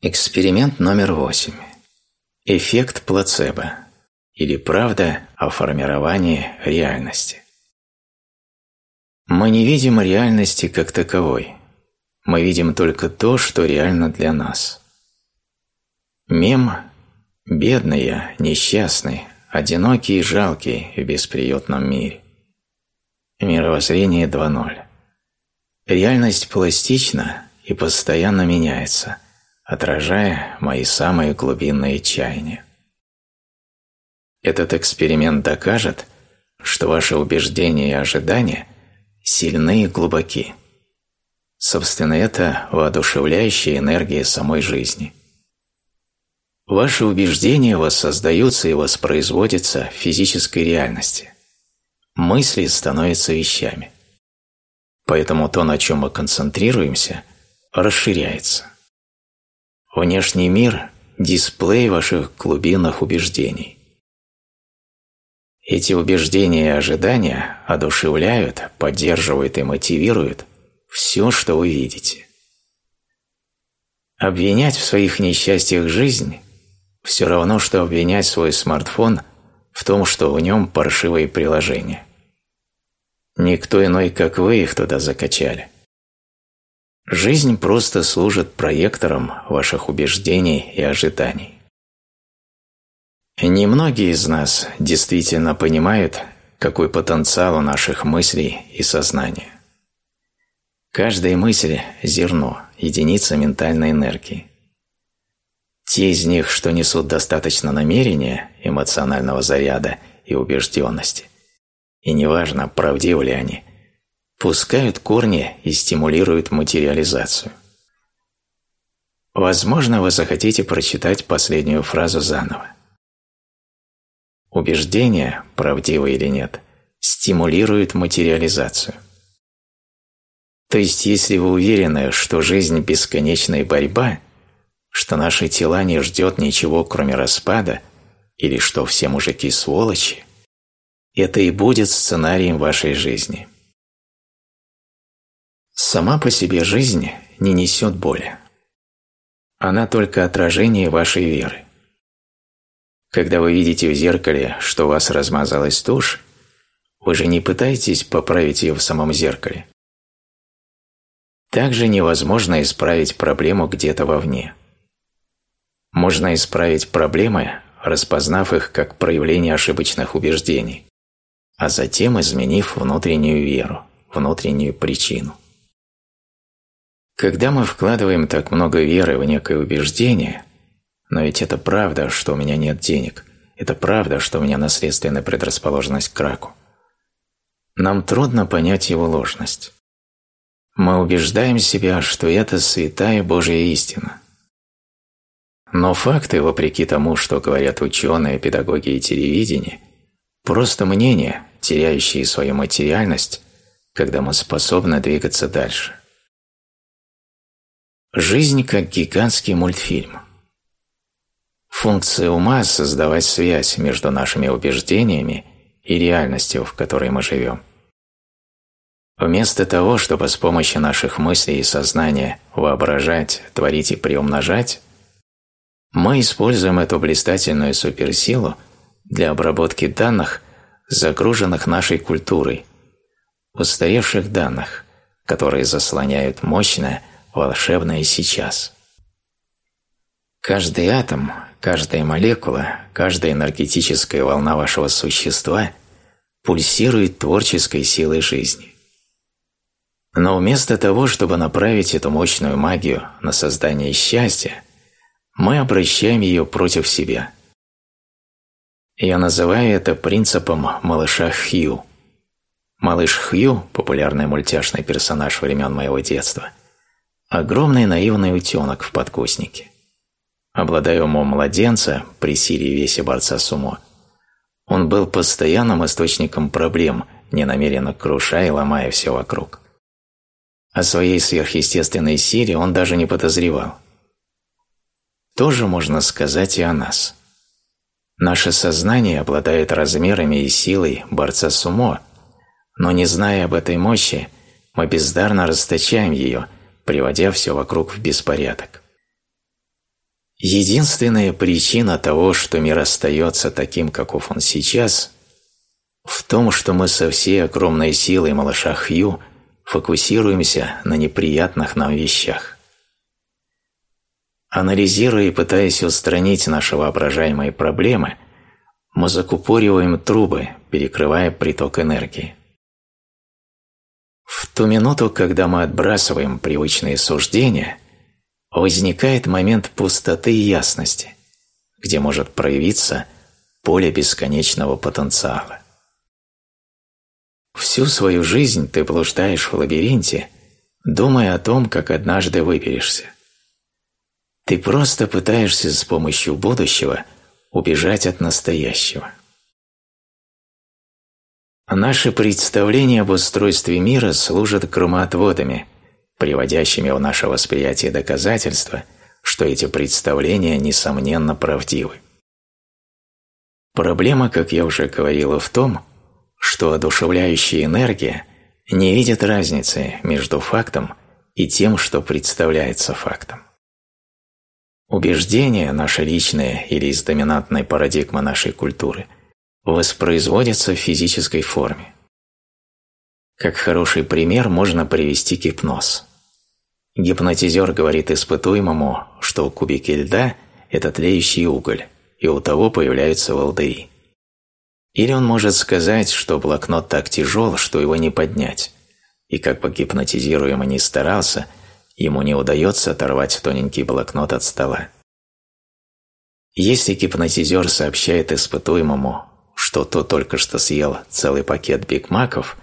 Эксперимент номер восемь. Эффект плацебо или правда о формировании реальности. Мы не видим реальности как таковой. Мы видим только то, что реально для нас. Мем – бедный я, несчастный, одинокий и жалкий в бесприютном мире. Мировоззрение 2.0. Реальность пластична и постоянно меняется – отражая мои самые глубинные чаяния. Этот эксперимент докажет, что ваши убеждения и ожидания сильны и глубоки. Собственно, это воодушевляющая энергия самой жизни. Ваши убеждения воссоздаются и воспроизводятся в физической реальности. Мысли становятся вещами. Поэтому то, на чем мы концентрируемся, расширяется. Внешний мир – дисплей ваших глубинных убеждений. Эти убеждения и ожидания одушевляют, поддерживают и мотивируют все, что вы видите. Обвинять в своих несчастьях жизнь – все равно, что обвинять свой смартфон в том, что в нем паршивые приложения. Никто иной, как вы, их туда закачали – Жизнь просто служит проектором ваших убеждений и ожиданий. Немногие из нас действительно понимают, какой потенциал у наших мыслей и сознания. Каждая мысль – зерно, единица ментальной энергии. Те из них, что несут достаточно намерения, эмоционального заряда и убежденности, и неважно, правдивы ли они, пускают корни и стимулируют материализацию. Возможно, вы захотите прочитать последнюю фразу заново. Убеждение, правдиво или нет, стимулирует материализацию. То есть, если вы уверены, что жизнь – бесконечная борьба, что наши тела не ждет ничего, кроме распада, или что все мужики – сволочи, это и будет сценарием вашей жизни – Сама по себе жизнь не несет боли. Она только отражение вашей веры. Когда вы видите в зеркале, что у вас размазалась тушь, вы же не пытаетесь поправить ее в самом зеркале. Также невозможно исправить проблему где-то вовне. Можно исправить проблемы, распознав их как проявление ошибочных убеждений, а затем изменив внутреннюю веру, внутреннюю причину. Когда мы вкладываем так много веры в некое убеждение, но ведь это правда, что у меня нет денег, это правда, что у меня наследственная предрасположенность к раку, нам трудно понять его ложность. Мы убеждаем себя, что это святая Божья истина. Но факты, вопреки тому, что говорят ученые, педагоги и телевидение, просто мнения, теряющие свою материальность, когда мы способны двигаться дальше. Жизнь как гигантский мультфильм. Функция ума – создавать связь между нашими убеждениями и реальностью, в которой мы живем. Вместо того, чтобы с помощью наших мыслей и сознания воображать, творить и приумножать, мы используем эту блистательную суперсилу для обработки данных, загруженных нашей культурой, устаревших данных, которые заслоняют мощное, волшебное сейчас. Каждый атом, каждая молекула, каждая энергетическая волна вашего существа пульсирует творческой силой жизни. Но вместо того, чтобы направить эту мощную магию на создание счастья, мы обращаем ее против себя. Я называю это принципом малыша Хью. Малыш Хью, популярный мультяшный персонаж времен моего детства, Огромный наивный утенок в подкоснике. Обладая умом младенца при силе и весе борца с умом, он был постоянным источником проблем, ненамеренно крушая и ломая все вокруг. О своей сверхъестественной силе он даже не подозревал. Тоже можно сказать и о нас. Наше сознание обладает размерами и силой борца с умом, но не зная об этой мощи, мы бездарно расточаем ее – приводя все вокруг в беспорядок. Единственная причина того, что мир остается таким, каков он сейчас, в том, что мы со всей огромной силой малыша Хью фокусируемся на неприятных нам вещах. Анализируя и пытаясь устранить наши воображаемые проблемы, мы закупориваем трубы, перекрывая приток энергии. В ту минуту, когда мы отбрасываем привычные суждения, возникает момент пустоты и ясности, где может проявиться поле бесконечного потенциала. Всю свою жизнь ты блуждаешь в лабиринте, думая о том, как однажды выберешься. Ты просто пытаешься с помощью будущего убежать от настоящего. Наши представления об устройстве мира служат громоотводами, приводящими в наше восприятие доказательства, что эти представления несомненно правдивы. Проблема, как я уже говорила, в том, что одушевляющая энергия не видит разницы между фактом и тем, что представляется фактом. Убеждения, наши личные или из доминантной парадигмы нашей культуры, воспроизводятся в физической форме. Как хороший пример можно привести гипноз. Гипнотизер говорит испытуемому, что кубики льда – это тлеющий уголь, и у того появляются волдыи. Или он может сказать, что блокнот так тяжел, что его не поднять, и как бы гипнотизируемо ни старался, ему не удается оторвать тоненький блокнот от стола. Если гипнотизер сообщает испытуемому, что тот только что съел целый пакет бигмаков,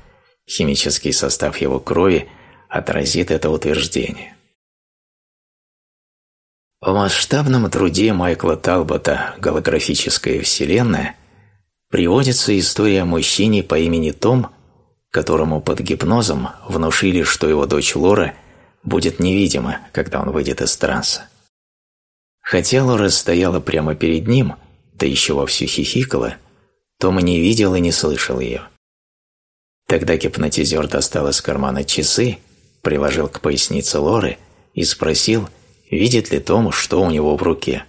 химический состав его крови отразит это утверждение. В масштабном труде Майкла Талбота «Голографическая вселенная» приводится история о мужчине по имени Том, которому под гипнозом внушили, что его дочь Лора будет невидима, когда он выйдет из транса. Хотя Лора стояла прямо перед ним, да еще вовсю хихикала, Том не видел и не слышал ее. Тогда гипнотизер достал из кармана часы, приложил к пояснице Лоры и спросил, видит ли Том, что у него в руке.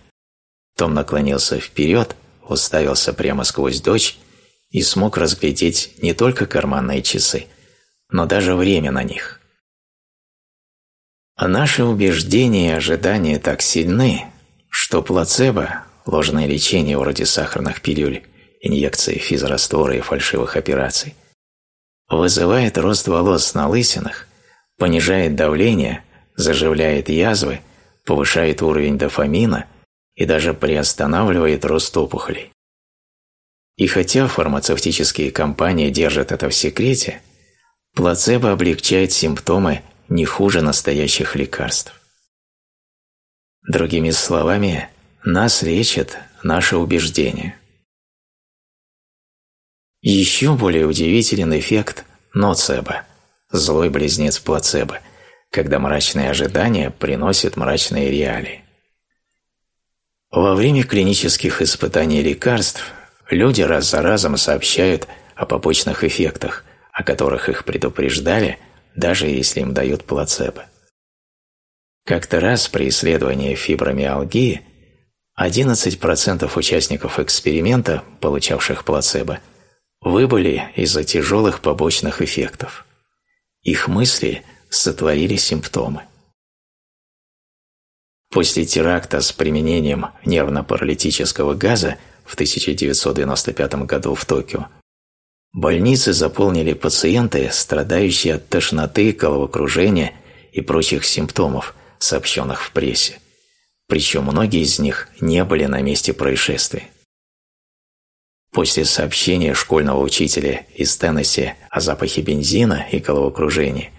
Том наклонился вперед, уставился прямо сквозь дочь и смог разглядеть не только карманные часы, но даже время на них. А наши убеждения и ожидания так сильны, что плацебо, ложное лечение вроде сахарных пилюль, инъекции физраствора и фальшивых операций, вызывает рост волос на лысинах, понижает давление, заживляет язвы, повышает уровень дофамина – и даже приостанавливает рост опухолей. И хотя фармацевтические компании держат это в секрете, плацебо облегчает симптомы не хуже настоящих лекарств. Другими словами, нас лечат наши убеждения. Еще более удивителен эффект ноцебо, злой близнец плацебо, когда мрачные ожидания приносят мрачные реалии. Во время клинических испытаний лекарств люди раз за разом сообщают о побочных эффектах, о которых их предупреждали, даже если им дают плацебо. Как-то раз при исследовании фибромиалгии 11% участников эксперимента, получавших плацебо, выбыли из-за тяжелых побочных эффектов. Их мысли сотворили симптомы. После теракта с применением нервно-паралитического газа в 1995 году в Токио больницы заполнили пациенты, страдающие от тошноты, головокружения и прочих симптомов, сообщенных в прессе. Причем многие из них не были на месте происшествия. После сообщения школьного учителя из Теннесси о запахе бензина и головокружении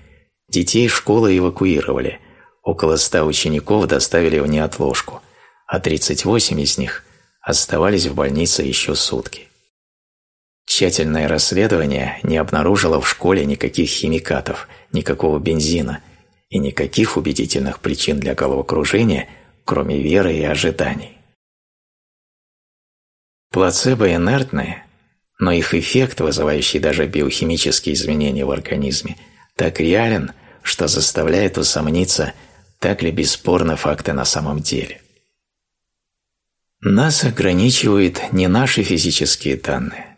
детей школы эвакуировали – Около ста учеников доставили в неотложку, а 38 из них оставались в больнице еще сутки. Тщательное расследование не обнаружило в школе никаких химикатов, никакого бензина и никаких убедительных причин для головокружения, кроме веры и ожиданий. Плацебо инертные, но их эффект, вызывающий даже биохимические изменения в организме, так реален, что заставляет усомниться – так ли бесспорны факты на самом деле. Нас ограничивают не наши физические данные.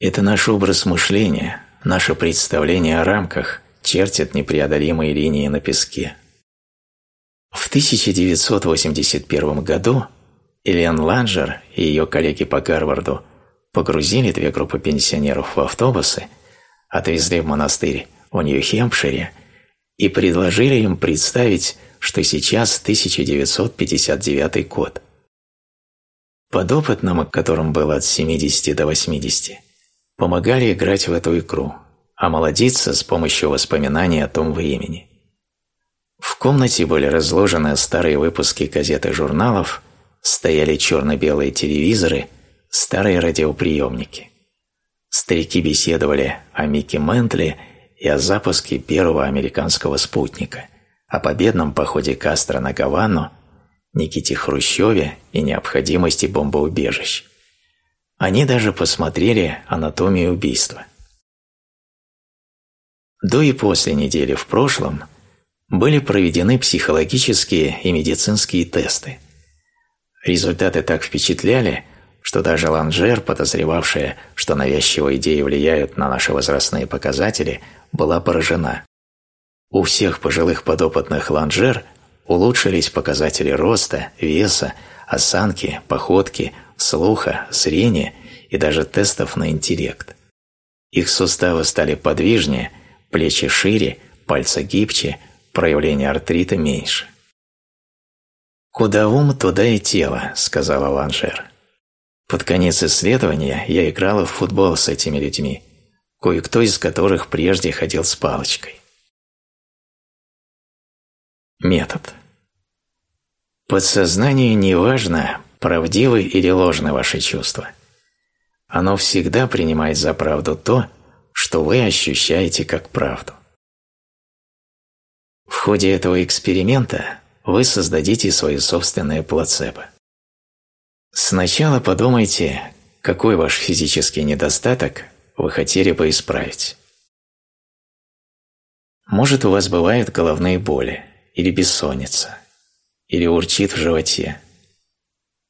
Это наш образ мышления, наше представление о рамках чертят непреодолимые линии на песке. В 1981 году Элиан Ланджер и ее коллеги по Гарварду погрузили две группы пенсионеров в автобусы, отвезли в монастырь в Нью-Хемпшире и предложили им представить, что сейчас 1959 год. Подопытным, которым было от 70 до 80, помогали играть в эту игру, а молодиться с помощью воспоминаний о том времени. В комнате были разложены старые выпуски газет и журналов, стояли черно-белые телевизоры, старые радиоприемники. Старики беседовали о Микки Ментли и о запуске первого американского спутника, о победном походе Кастро на Гавану Никите Хрущеве и необходимости бомбоубежищ. Они даже посмотрели «Анатомию убийства». До и после недели в прошлом были проведены психологические и медицинские тесты. Результаты так впечатляли, что даже Ланжер, подозревавшая, что навязчивые идеи влияют на наши возрастные показатели, была поражена. У всех пожилых подопытных Ланжер – улучшились показатели роста, веса, осанки, походки, слуха, зрения и даже тестов на интеллект. Их суставы стали подвижнее, плечи шире, пальцы гибче, проявление артрита меньше. «Куда ум, туда и тело», – сказала Ланжер. Под конец исследования я играла в футбол с этими людьми, кое-кто из которых прежде ходил с палочкой. Метод. Подсознанию не важно, правдивы или ложны ваши чувства. Оно всегда принимает за правду то, что вы ощущаете как правду. В ходе этого эксперимента вы создадите свое собственное плацебо. Сначала подумайте, какой ваш физический недостаток вы хотели бы исправить. Может, у вас бывают головные боли или бессонница, или урчит в животе.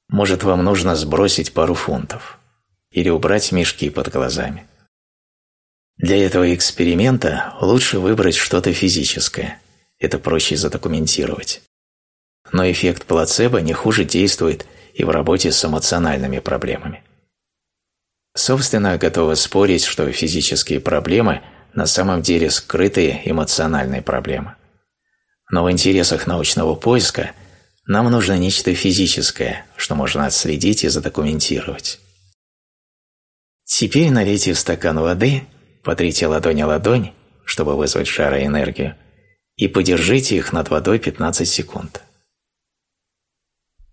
Может, вам нужно сбросить пару фунтов или убрать мешки под глазами. Для этого эксперимента лучше выбрать что-то физическое, это проще задокументировать. Но эффект плацебо не хуже действует и в работе с эмоциональными проблемами. Собственно, готова спорить, что физические проблемы на самом деле скрытые эмоциональные проблемы. Но в интересах научного поиска – нам нужно нечто физическое, что можно отследить и задокументировать. Теперь налейте в стакан воды, потрите ладонь о ладонь, чтобы вызвать жар и энергию, и подержите их над водой 15 секунд.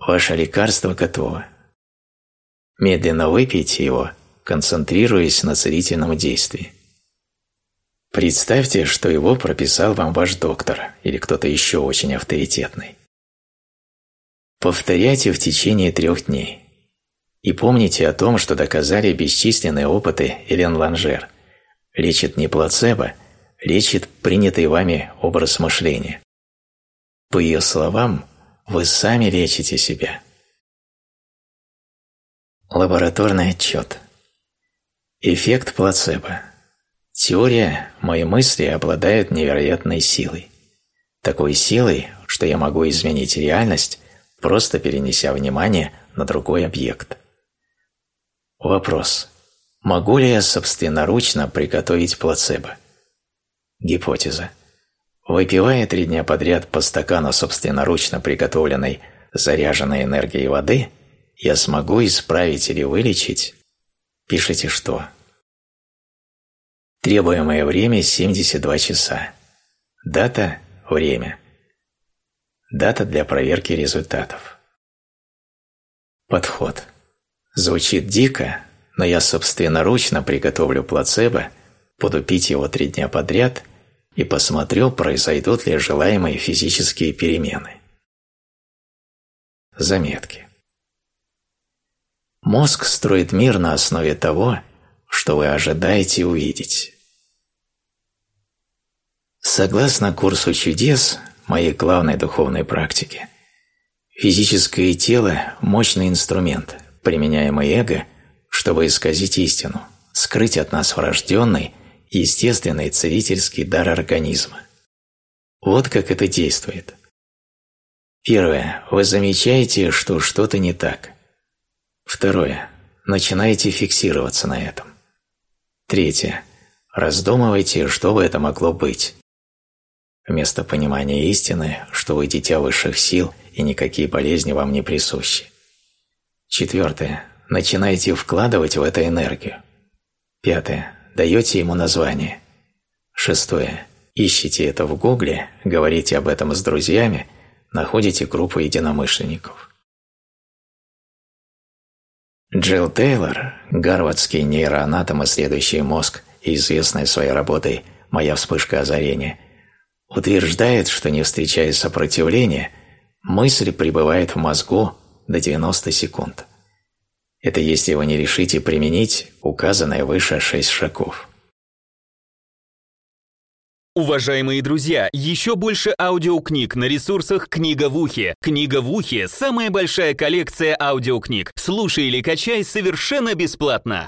Ваше лекарство готово. Медленно выпейте его, концентрируясь на целительном действии. Представьте, что его прописал вам ваш доктор или кто-то еще очень авторитетный. Повторяйте в течение трех дней. И помните о том, что доказали бесчисленные опыты Элен Ланжер. Лечит не плацебо, лечит принятый вами образ мышления. По ее словам, вы сами лечите себя. Лабораторный отчет. Эффект плацебо. Теория «Мои мысли обладают невероятной силой». Такой силой, что я могу изменить реальность просто перенеся внимание на другой объект. Вопрос. Могу ли я собственноручно приготовить плацебо? Гипотеза. Выпивая три дня подряд по стакану собственноручно приготовленной заряженной энергией воды, я смогу исправить или вылечить? Пишите что? Требуемое время 72 часа. Дата – время. Дата для проверки результатов. Подход. Звучит дико, но я собственноручно приготовлю плацебо, буду пить его три дня подряд и посмотрю, произойдут ли желаемые физические перемены. Заметки. Мозг строит мир на основе того, что вы ожидаете увидеть. Согласно курсу чудес, моей главной духовной практике, Физическое тело – мощный инструмент, применяемый эго, чтобы исказить истину, скрыть от нас врожденный, естественный целительский дар организма. Вот как это действует. Первое. Вы замечаете, что что-то не так. Второе. Начинаете фиксироваться на этом. Третье. Раздумывайте, что бы это могло быть. Вместо понимания истины, что вы дитя высших сил и никакие болезни вам не присущи. Четвертое. Начинайте вкладывать в это энергию. Пятое. Даете ему название. Шестое. Ищите это в гугле, говорите об этом с друзьями, находите группу единомышленников. Джилл Тейлор, гарвардский нейроанатом, исследующий мозг и известный своей работой «Моя вспышка озарения», утверждает, что не встречая сопротивления, мысль пребывает в мозгу до 90 секунд. Это если вы не решите применить указанные выше шесть шагов. Уважаемые друзья, еще больше аудиокниг на ресурсах «Книга в ухе». «Книга в ухе» — самая большая коллекция аудиокниг. Слушай или качай совершенно бесплатно.